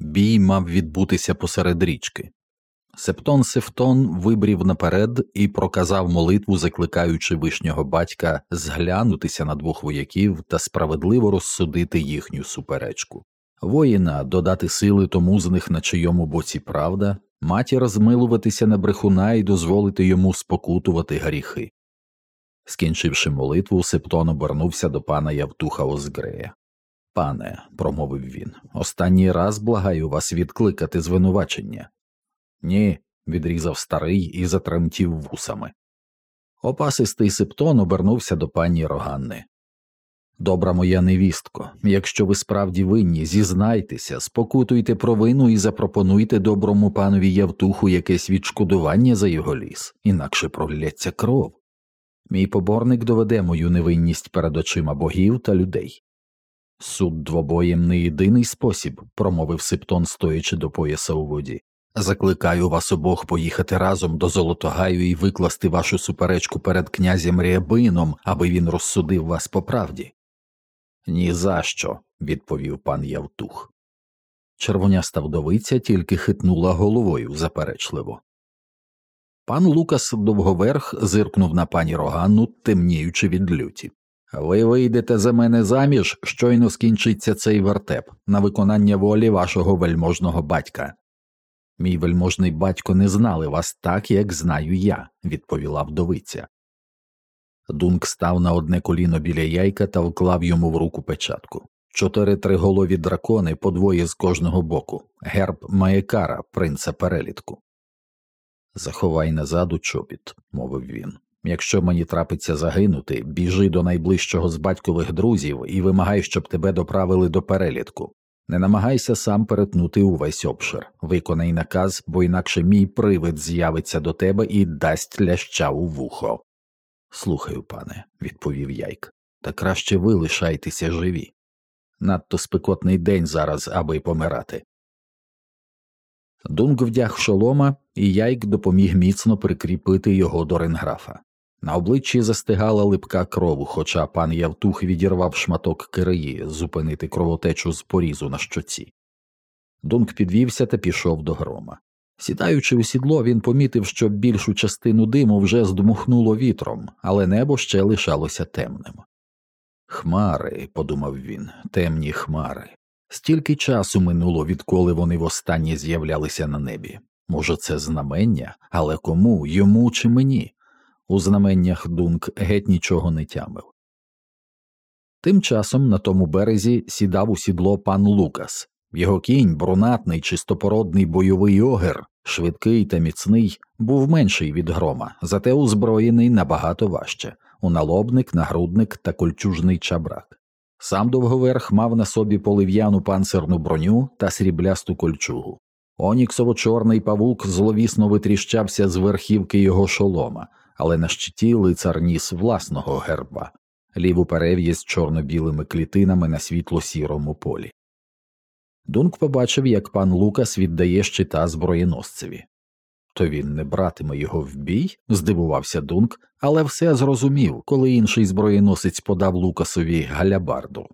бій мав відбутися посеред річки. Септон Сефтон вибрів наперед і проказав молитву, закликаючи вишнього батька зглянутися на двох вояків та справедливо розсудити їхню суперечку. Воїна додати сили тому з них, на чийому боці правда, матір змилуватися на брехуна і дозволити йому спокутувати гріхи. Скінчивши молитву, Септон обернувся до пана Явтуха Озгрея. Пане, промовив він, останній раз благаю вас відкликати звинувачення. Ні, відрізав старий і затремтів вусами. Опасистий Септон обернувся до пані Роганни. Добра моя невістко, якщо ви справді винні, зізнайтеся, спокутуйте провину і запропонуйте доброму панові Явтуху якесь відшкодування за його ліс, інакше пролється кров. Мій поборник доведе мою невинність перед очима богів та людей. Суд двобоєм не єдиний спосіб, промовив Септон, стоячи до пояса у воді. Закликаю вас обох поїхати разом до Золотогаю і викласти вашу суперечку перед князем Ріабином, аби він розсудив вас по правді. «Ні за що», – відповів пан Явтух. Червоняста вдовиця тільки хитнула головою заперечливо. Пан Лукас довговерх зиркнув на пані Роганну, темніючи від люті. Ви вийдете за мене заміж, щойно скінчиться цей вертеп на виконання волі вашого вельможного батька. Мій вельможний батько не знали вас так, як знаю я, відповіла вдовиця. Дунк став на одне коліно біля яйка та вклав йому в руку печатку. Чотири триголові дракони по двоє з кожного боку, герб Маєкара, принца перелітку. Заховай назад у чобіт, мовив він. Якщо мені трапиться загинути, біжи до найближчого з батькових друзів і вимагай, щоб тебе доправили до перелітку. Не намагайся сам перетнути увесь обшир, виконай наказ, бо інакше мій привид з'явиться до тебе і дасть ляща у вухо. Слухаю, пане, відповів Яйк, та краще ви лишайтеся живі. Надто спекотний день зараз, аби помирати. Дунк вдяг шолома, і Яйк допоміг міцно прикріпити його до ренграфа. На обличчі застигала липка кров, хоча пан Явтух відірвав шматок киреї зупинити кровотечу з порізу на щоці. Дунк підвівся та пішов до грома. Сідаючи у сідло, він помітив, що більшу частину диму вже здмухнуло вітром, але небо ще лишалося темним. Хмари, подумав він, темні хмари. Стільки часу минуло, відколи вони востаннє з'являлися на небі. Може, це знамення, але кому, йому чи мені? У знаменнях Дунк геть нічого не тямив. Тим часом на тому березі сідав у сідло пан Лукас. Його кінь, брунатний, чистопородний бойовий огер, швидкий та міцний, був менший від грома, зате озброєний набагато важче у налобник, нагрудник та кольчужний чабрак. Сам довговерх мав на собі полив'яну панцирну броню та сріблясту кольчугу. Оніксово чорний павук зловісно витріщався з верхівки його шолома, але на щиті лицар ніс власного герба, ліву перев'язь чорно-білими клітинами на світло сірому полі. Дунк побачив, як пан Лукас віддає щита зброєносцеві. То він не братиме його в бій, здивувався Дунк, але все зрозумів, коли інший зброєносець подав Лукасові галябарду.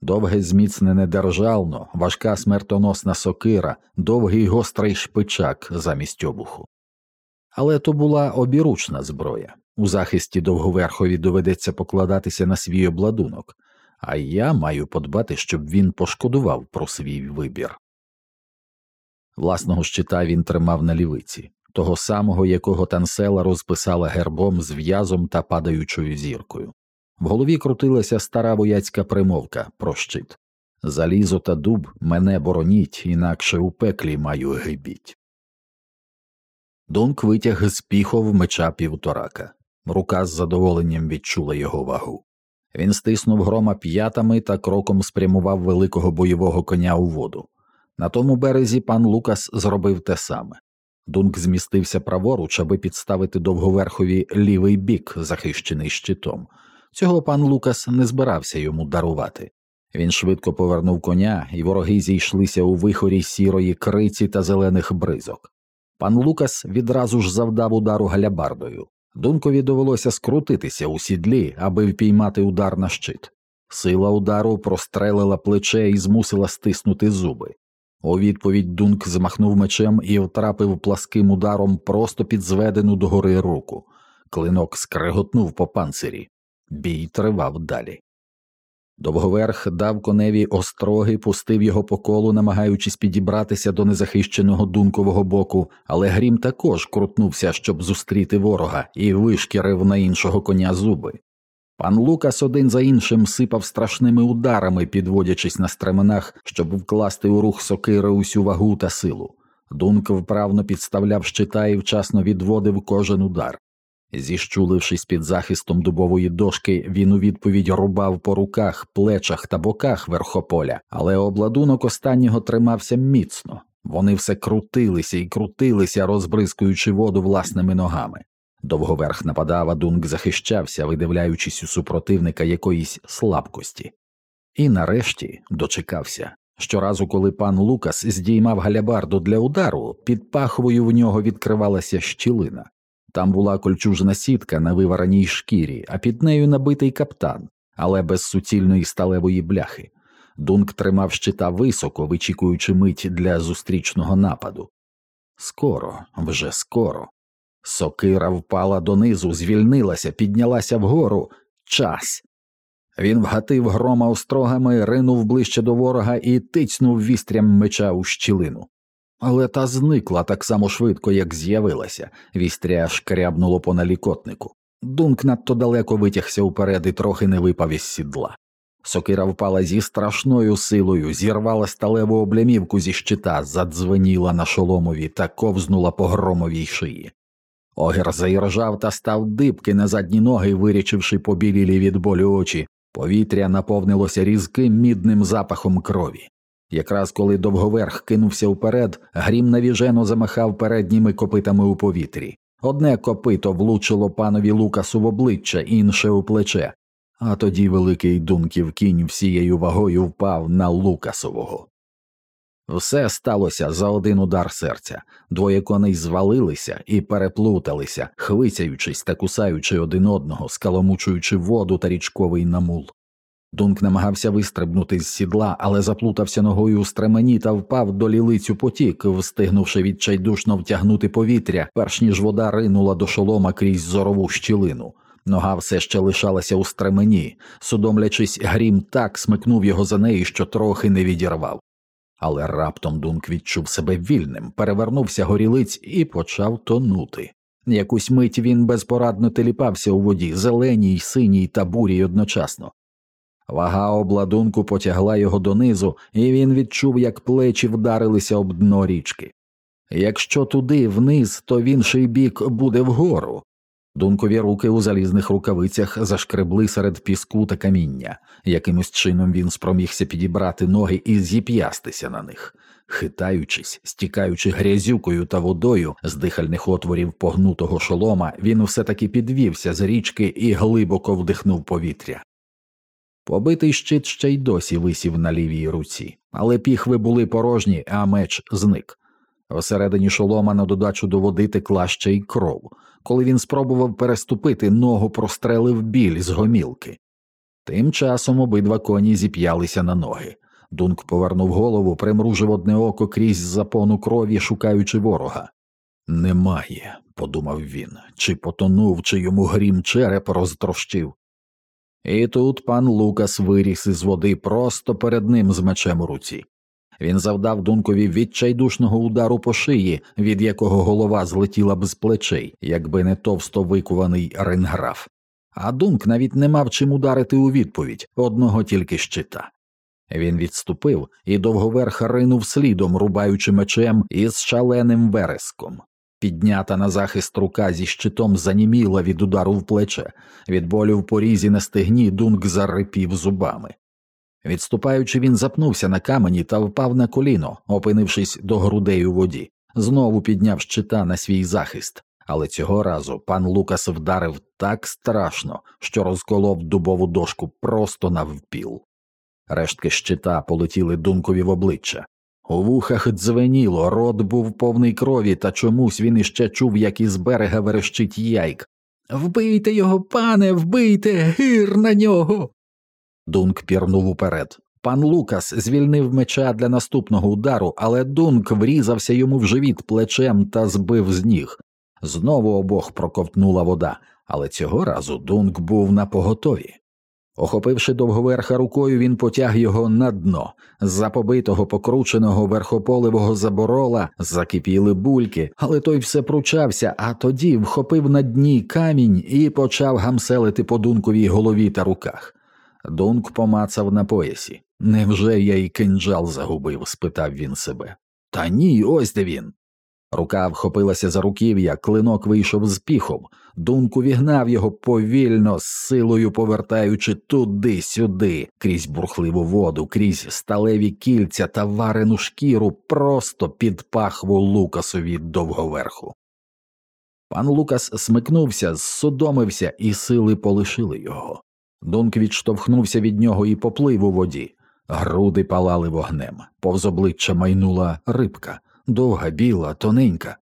Довге зміцнене держално, важка смертоносна сокира, довгий гострий шпичак замість обуху. Але то була обіручна зброя. У захисті довговерхові доведеться покладатися на свій обладунок, а я маю подбати, щоб він пошкодував про свій вибір. Власного щита він тримав на лівиці, того самого, якого тансела розписала гербом з в'язом та падаючою зіркою. В голові крутилася стара вояцька примовка про щит Залізо та дуб мене бороніть, інакше у пеклі маю гибіть. Донк витяг з піхов меча півторака. Рука з задоволенням відчула його вагу. Він стиснув грома п'ятами та кроком спрямував великого бойового коня у воду. На тому березі пан Лукас зробив те саме. Дунк змістився праворуч, аби підставити довговерхові лівий бік, захищений щитом. Цього пан Лукас не збирався йому дарувати. Він швидко повернув коня, і вороги зійшлися у вихорі сірої криці та зелених бризок. Пан Лукас відразу ж завдав удару галябардою. Дункові довелося скрутитися у сідлі, аби впіймати удар на щит. Сила удару прострелила плече і змусила стиснути зуби. У відповідь Дунк змахнув мечем і втрапив пласким ударом просто під зведену догори руку. Клинок скреготнув по панцирі. Бій тривав далі. Довговерх дав коневі остроги, пустив його по колу, намагаючись підібратися до незахищеного дункового боку, але грім також крутнувся, щоб зустріти ворога, і вишкірив на іншого коня зуби. Пан Лукас один за іншим сипав страшними ударами, підводячись на стременах, щоб вкласти у рух сокири усю вагу та силу. Дунк вправно підставляв щита і вчасно відводив кожен удар. Зіщулившись під захистом дубової дошки, він у відповідь рубав по руках, плечах та боках верхополя, але обладунок останнього тримався міцно. Вони все крутилися і крутилися, розбризкуючи воду власними ногами. Довговерх нападав, а Дунк захищався, видивляючись у супротивника якоїсь слабкості. І нарешті дочекався. Щоразу, коли пан Лукас здіймав галябарду для удару, під пахвою в нього відкривалася щілина. Там була кольчужна сітка на вивараній шкірі, а під нею набитий каптан, але без суцільної сталевої бляхи. Дунк тримав щита високо, вичікуючи мить для зустрічного нападу. Скоро, вже скоро. Сокира впала донизу, звільнилася, піднялася вгору. Час. Він вгатив грома острогами, ринув ближче до ворога і тицнув вістрям меча у щілину. Але та зникла так само швидко, як з'явилася, вістря шкрябнуло по налікотнику. Дунк надто далеко витягся уперед і трохи не випав із сідла. Сокира впала зі страшною силою, зірвала сталеву облямівку зі щита, задзвеніла на шоломові та ковзнула по громовій шиї. Огер заіржав та став дибки на задні ноги, вирічивши побілілі від болю очі. Повітря наповнилося різким мідним запахом крові. Якраз коли довговерх кинувся вперед, грім навіжено замахав передніми копитами у повітрі. Одне копито влучило панові Лукасу в обличчя, інше у плече, а тоді великий дунків кінь всією вагою впав на Лукасового. Все сталося за один удар серця. Двоє коней звалилися і переплуталися, хвицяючись та кусаючи один одного, скаламучуючи воду та річковий намул. Дунк намагався вистрибнути з сідла, але заплутався ногою у стремені та впав до лілицю потік, встигнувши відчайдушно втягнути повітря, перш ніж вода ринула до шолома крізь зорову щілину. Нога все ще лишалася у стремені, судомлячись, грім так смикнув його за неї, що трохи не відірвав. Але раптом Дунк відчув себе вільним, перевернувся горілиць і почав тонути. Якусь мить він безпорадно теліпався у воді, зеленій, синій та бурій одночасно. Вага обладунку потягла його донизу, і він відчув, як плечі вдарилися об дно річки. Якщо туди вниз, то в інший бік буде вгору. Дункові руки у залізних рукавицях зашкребли серед піску та каміння. Якимось чином він спромігся підібрати ноги і зіп'ястися на них. Хитаючись, стікаючи грязюкою та водою з дихальних отворів погнутого шолома, він все таки підвівся з річки і глибоко вдихнув повітря. Побитий щит ще й досі висів на лівій руці, але піхви були порожні, а меч зник. Всередині шолома на додачу до води текла ще й кров. Коли він спробував переступити, ногу прострелив біль з гомілки. Тим часом обидва коні зіп'ялися на ноги. Дунк повернув голову, примружив одне око крізь запону крові, шукаючи ворога. Немає, подумав він, чи потонув, чи йому грім череп розтрощив. І тут пан Лукас виріс із води просто перед ним з мечем у руці. Він завдав дункові відчайдушного удару по шиї, від якого голова злетіла б з плечей, якби не товсто викуваний ренграф. А дунк навіть не мав чим ударити у відповідь одного тільки щита. Він відступив і довговерх ринув слідом, рубаючи мечем із шаленим вереском. Піднята на захист рука зі щитом заніміла від удару в плече, від болю в порізі на стегні дунк зарипів зубами. Відступаючи, він запнувся на камені та впав на коліно, опинившись до грудей у воді, знову підняв щита на свій захист, але цього разу пан Лукас вдарив так страшно, що розколов дубову дошку просто навпіл. Рештки щита полетіли дункові в обличчя. У вухах дзвеніло, рот був повний крові, та чомусь він іще чув, як із берега верещить яйк. Вбийте його, пане, вбийте, гир на нього. Дунк пірнув уперед. Пан Лукас звільнив меча для наступного удару, але Дунк врізався йому в живіт плечем та збив з ніг. Знову обох проковтнула вода, але цього разу Дунк був на поготові. Охопивши довговерха рукою, він потяг його на дно. З-за побитого покрученого верхополевого заборола закипіли бульки, але той все пручався, а тоді вхопив на дні камінь і почав гамселити по дунковій голові та руках. Дунк помацав на поясі. Невже я й кинджал загубив? спитав він себе. Та ні, ось де він. Рука вхопилася за руків'я, клинок вийшов з піхом. Дунк увігнав його повільно, з силою повертаючи туди-сюди, крізь бурхливу воду, крізь сталеві кільця та варену шкіру, просто під пахву Лукасові довговерху. Пан Лукас смикнувся, зсудомився, і сили полишили його. Дунк відштовхнувся від нього і поплив у воді. Груди палали вогнем, повз обличчя майнула рибка, довга, біла, тоненька.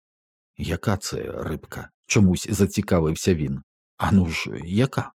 Яка це рибка? чомусь зацікавився він. Ану ж, яка?